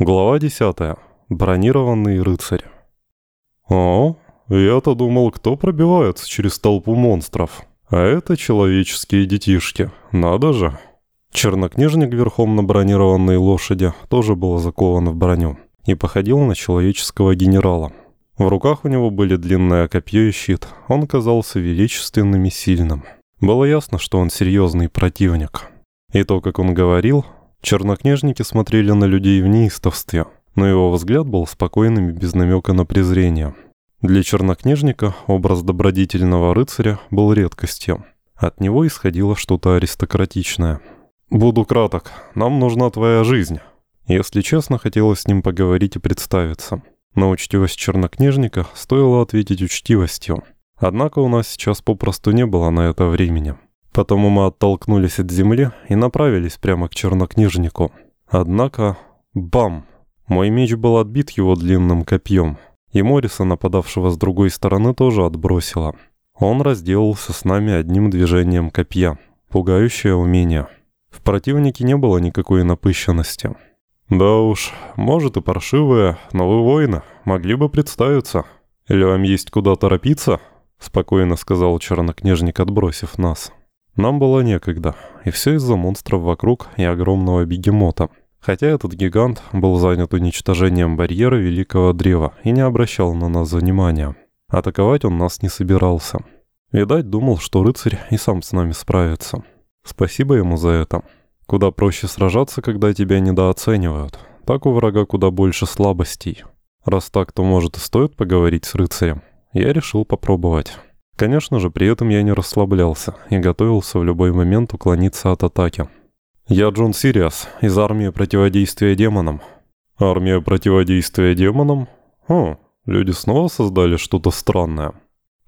Глава 10. Бронированный рыцарь. О, я-то думал, кто пробивается через толпу монстров. А это человеческие детишки. Надо же. Чернокнижник верхом на бронированной лошади тоже был закован в броню и походил на человеческого генерала. В руках у него были длинное копье и щит. Он казался величественным и сильным. Было ясно, что он серьезный противник. И то, как он говорил, Чернокнижники смотрели на людей в неистовстве, но его взгляд был спокойным и без намека на презрение. Для чернокнижника образ добродетельного рыцаря был редкостью. От него исходило что-то аристократичное. «Буду краток. Нам нужна твоя жизнь». Если честно, хотелось с ним поговорить и представиться. На учтивость чернокнижника стоило ответить учтивостью. Однако у нас сейчас попросту не было на это времени. Потому мы оттолкнулись от земли и направились прямо к чернокнижнику. Однако, бам! Мой меч был отбит его длинным копьем. И Мориса, нападавшего с другой стороны, тоже отбросило. Он разделался с нами одним движением копья. Пугающее умение. В противнике не было никакой напыщенности. «Да уж, может и паршивые, но вы воины, могли бы представиться. Или вам есть куда торопиться?» Спокойно сказал чернокнижник, отбросив нас. Нам было некогда, и все из-за монстров вокруг и огромного бегемота. Хотя этот гигант был занят уничтожением барьера Великого Древа и не обращал на нас внимания. Атаковать он нас не собирался. Видать, думал, что рыцарь и сам с нами справится. Спасибо ему за это. Куда проще сражаться, когда тебя недооценивают. Так у врага куда больше слабостей. Раз так, то может и стоит поговорить с рыцарем. Я решил попробовать. Конечно же, при этом я не расслаблялся и готовился в любой момент уклониться от атаки. «Я Джон Сириас из армии противодействия демонам». «Армия противодействия демонам? О, люди снова создали что-то странное.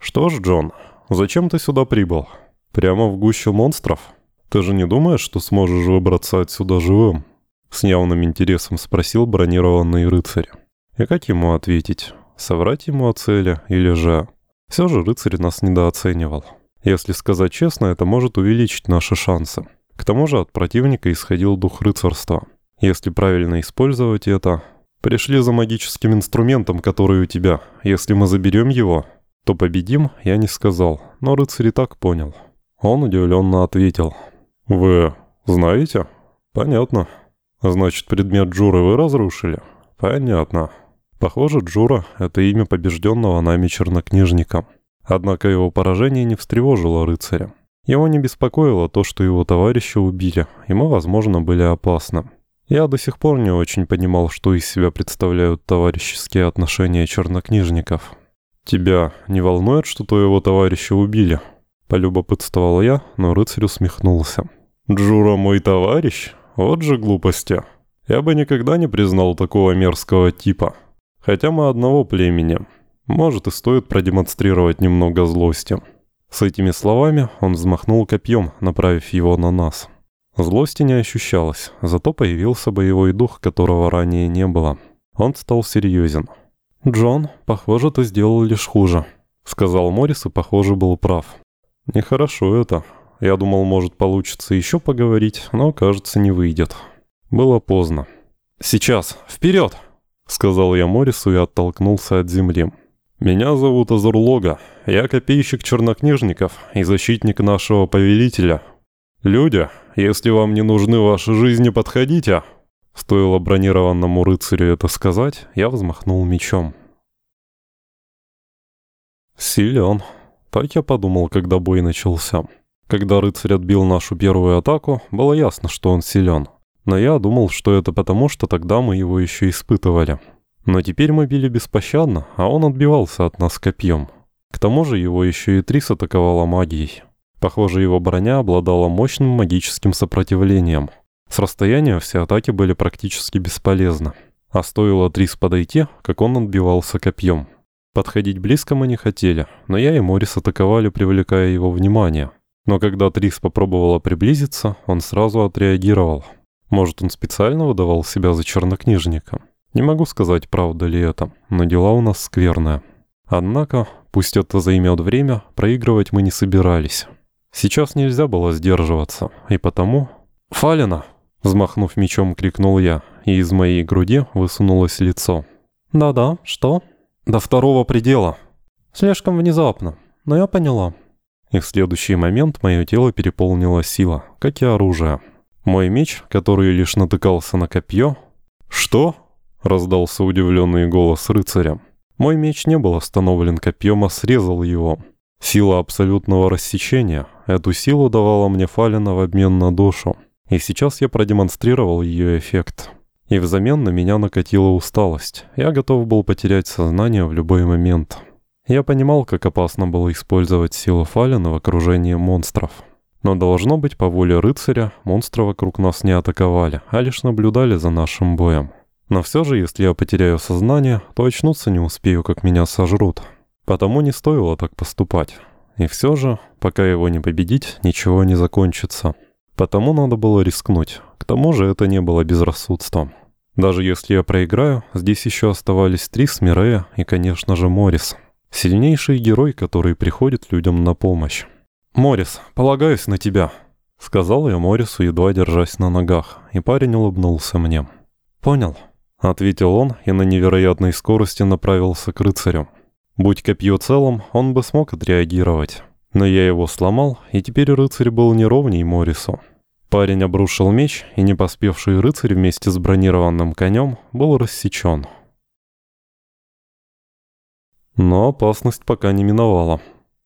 Что ж, Джон, зачем ты сюда прибыл? Прямо в гущу монстров? Ты же не думаешь, что сможешь выбраться отсюда живым?» С явным интересом спросил бронированный рыцарь. И как ему ответить? Соврать ему о цели или же... Все же рыцарь нас недооценивал. Если сказать честно, это может увеличить наши шансы. К тому же от противника исходил дух рыцарства. Если правильно использовать это... Пришли за магическим инструментом, который у тебя. Если мы заберем его, то победим, я не сказал, но рыцарь и так понял. Он удивленно ответил. «Вы знаете?» «Понятно. Значит, предмет Джуры вы разрушили?» «Понятно. Похоже, Джура — это имя побежденного нами чернокнижника. Однако его поражение не встревожило рыцаря. Его не беспокоило то, что его товарища убили, и мы, возможно, были опасны. Я до сих пор не очень понимал, что из себя представляют товарищеские отношения чернокнижников. «Тебя не волнует, что твоего товарища убили?» Полюбопытствовал я, но рыцарь усмехнулся. «Джура мой товарищ? Вот же глупости. Я бы никогда не признал такого мерзкого типа». Хотя мы одного племени. Может и стоит продемонстрировать немного злости. С этими словами он взмахнул копьем, направив его на нас. Злости не ощущалось, зато появился боевой дух, которого ранее не было. Он стал серьезен. «Джон, похоже, ты сделал лишь хуже», — сказал Моррис и, похоже, был прав. «Нехорошо это. Я думал, может, получится еще поговорить, но, кажется, не выйдет. Было поздно. Сейчас, вперед!» Сказал я Морису и оттолкнулся от земли. «Меня зовут Азурлога. Я копейщик чернокнижников и защитник нашего повелителя. Люди, если вам не нужны ваши жизни, подходите!» Стоило бронированному рыцарю это сказать, я взмахнул мечом. Силен. Так я подумал, когда бой начался. Когда рыцарь отбил нашу первую атаку, было ясно, что он силен. Но я думал, что это потому, что тогда мы его еще испытывали. Но теперь мы били беспощадно, а он отбивался от нас копьем. К тому же его еще и Трис атаковала магией. Похоже, его броня обладала мощным магическим сопротивлением. С расстояния все атаки были практически бесполезны. А стоило Трис подойти, как он отбивался копьем. Подходить близко мы не хотели, но я и Морис атаковали, привлекая его внимание. Но когда Трис попробовала приблизиться, он сразу отреагировал – может, он специально выдавал себя за чернокнижника? Не могу сказать, правда ли это, но дела у нас скверные. Однако, пусть это займет время, проигрывать мы не собирались. Сейчас нельзя было сдерживаться, и потому... «Фалина!» Взмахнув мечом, крикнул я, и из моей груди высунулось лицо. «Да-да, что?» «До второго предела». «Слишком внезапно, но я поняла». И в следующий момент мое тело переполнило сила, как и оружие. Мой меч, который лишь натыкался на копье... «Что?» — раздался удивленный голос рыцаря. Мой меч не был остановлен копьем, а срезал его. Сила абсолютного рассечения. Эту силу давала мне Фалина в обмен на душу. И сейчас я продемонстрировал ее эффект. И взамен на меня накатила усталость. Я готов был потерять сознание в любой момент. Я понимал, как опасно было использовать силу Фалина в окружении монстров. Но должно быть, по воле рыцаря, монстры вокруг нас не атаковали, а лишь наблюдали за нашим боем. Но все же, если я потеряю сознание, то очнуться не успею, как меня сожрут. Потому не стоило так поступать. И все же, пока его не победить, ничего не закончится. Потому надо было рискнуть. К тому же это не было безрассудством. Даже если я проиграю, здесь еще оставались три Смирея и, конечно же, Морис. Сильнейший герой, который приходит людям на помощь. «Морис, полагаюсь на тебя», — сказал я Морису, едва держась на ногах, и парень улыбнулся мне. «Понял», — ответил он и на невероятной скорости направился к рыцарю. Будь копье целым, он бы смог отреагировать. Но я его сломал, и теперь рыцарь был неровней Морису. Парень обрушил меч, и не поспевший рыцарь вместе с бронированным конем был рассечен. Но опасность пока не миновала.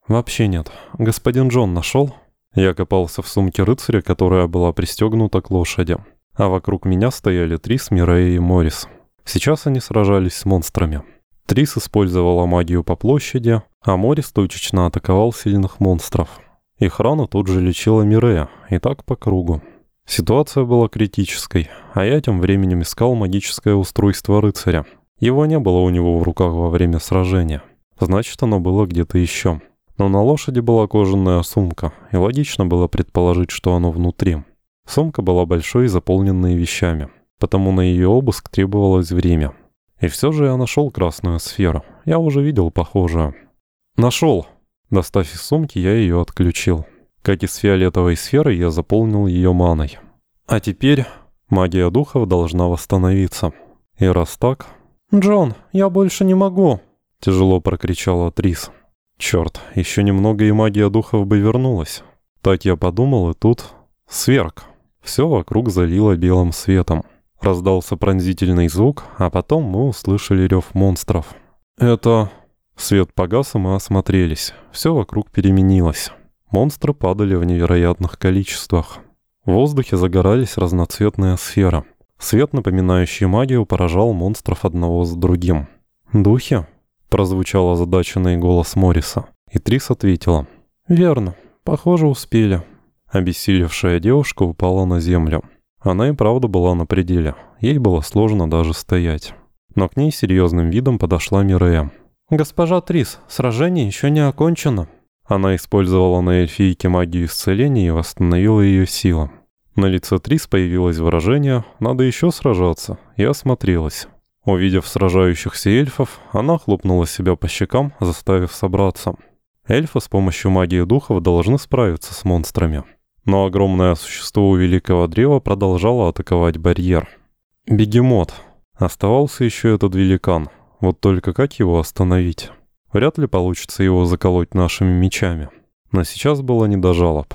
«Вообще нет. Господин Джон нашел?» Я копался в сумке рыцаря, которая была пристегнута к лошади а вокруг меня стояли Трис, Мирей и Морис. Сейчас они сражались с монстрами. Трис использовала магию по площади, а Морис точечно атаковал сильных монстров. Их рану тут же лечила Мирея, и так по кругу. Ситуация была критической, а я тем временем искал магическое устройство рыцаря. Его не было у него в руках во время сражения. Значит, оно было где-то еще. Но на лошади была кожаная сумка, и логично было предположить, что оно внутри. Сумка была большой и заполненной вещами, потому на ее обыск требовалось время. И все же я нашел красную сферу. Я уже видел похожую. Нашел. Достав из сумки, я ее отключил. Как и с фиолетовой сферой, я заполнил ее маной. А теперь магия духов должна восстановиться. И раз так... «Джон, я больше не могу!» Тяжело прокричала Трис. Черт, еще немного и магия духов бы вернулась. Так я подумал, и тут... Сверг. Все вокруг залило белым светом. Раздался пронзительный звук, а потом мы услышали рев монстров. Это... Свет погас, и мы осмотрелись. Все вокруг переменилось. Монстры падали в невероятных количествах. В воздухе загорались разноцветные сферы. Свет, напоминающий магию, поражал монстров одного за другим. «Духи?» – прозвучал озадаченный голос Морриса. И Трис ответила. «Верно. Похоже, успели». Обессилевшая девушка упала на землю. Она и правда была на пределе. Ей было сложно даже стоять. Но к ней серьезным видом подошла Мирея. «Госпожа Трис, сражение еще не окончено». Она использовала на эльфийке магию исцеления и восстановила ее силу. На лице Трис появилось выражение «надо еще сражаться» и осмотрелась. Увидев сражающихся эльфов, она хлопнула себя по щекам, заставив собраться. Эльфы с помощью магии духов должны справиться с монстрами. Но огромное существо у Великого Древа продолжало атаковать барьер. Бегемот. Оставался еще этот великан. Вот только как его остановить? Вряд ли получится его заколоть нашими мечами. Но сейчас было не до жалоб.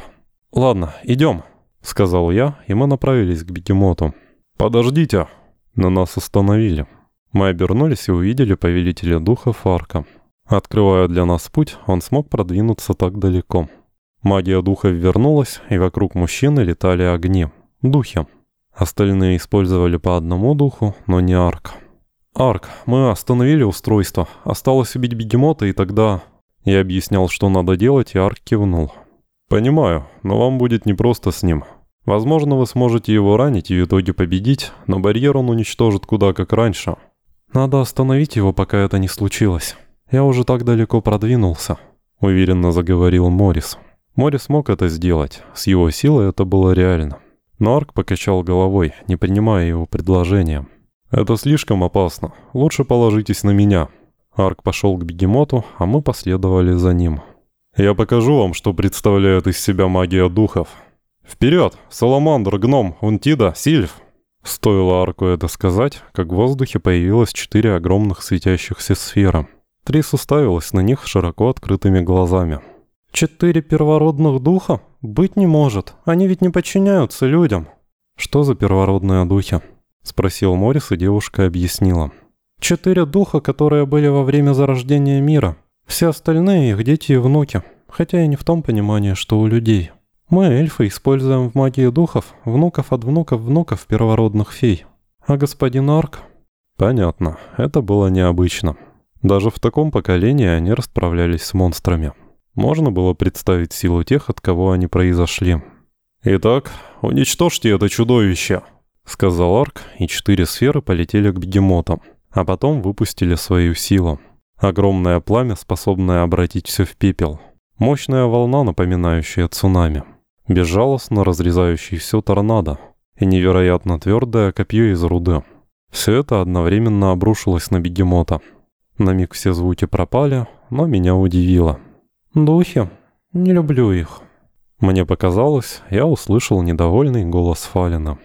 «Ладно, идем», — сказал я, и мы направились к бегемоту. «Подождите!» Но нас остановили. Мы обернулись и увидели повелителя духа Фарка. Открывая для нас путь, он смог продвинуться так далеко. Магия духа вернулась, и вокруг мужчины летали огни. Духи. Остальные использовали по одному духу, но не арк. «Арк, мы остановили устройство. Осталось убить бегемота, и тогда...» Я объяснял, что надо делать, и Арк кивнул. «Понимаю, но вам будет непросто с ним. Возможно, вы сможете его ранить и в итоге победить, но барьер он уничтожит куда как раньше. Надо остановить его, пока это не случилось. Я уже так далеко продвинулся», — уверенно заговорил Морис. Мори смог это сделать, с его силой это было реально. Но Арк покачал головой, не принимая его предложения. «Это слишком опасно. Лучше положитесь на меня». Арк пошел к бегемоту, а мы последовали за ним. «Я покажу вам, что представляет из себя магия духов. Вперед! Саламандр, гном, унтида, сильф!» Стоило Арку это сказать, как в воздухе появилось четыре огромных светящихся сферы. Трис уставилась на них широко открытыми глазами. «Четыре первородных духа? Быть не может. Они ведь не подчиняются людям». «Что за первородные духи?» — спросил Морис, и девушка объяснила. «Четыре духа, которые были во время зарождения мира. Все остальные их дети и внуки, хотя и не в том понимании, что у людей. Мы, эльфы, используем в магии духов внуков от внуков внуков первородных фей. А господин Арк...» «Понятно. Это было необычно. Даже в таком поколении они расправлялись с монстрами. Можно было представить силу тех, от кого они произошли. «Итак, уничтожьте это чудовище!» — сказал Арк, и четыре сферы полетели к бегемотам, а потом выпустили свою силу. Огромное пламя, способное обратить все в пепел. Мощная волна, напоминающая цунами. Безжалостно разрезающий все торнадо. И невероятно твердое копье из руды. Все это одновременно обрушилось на бегемота. На миг все звуки пропали, но меня удивило. «Духи? Не люблю их». Мне показалось, я услышал недовольный голос Фалина.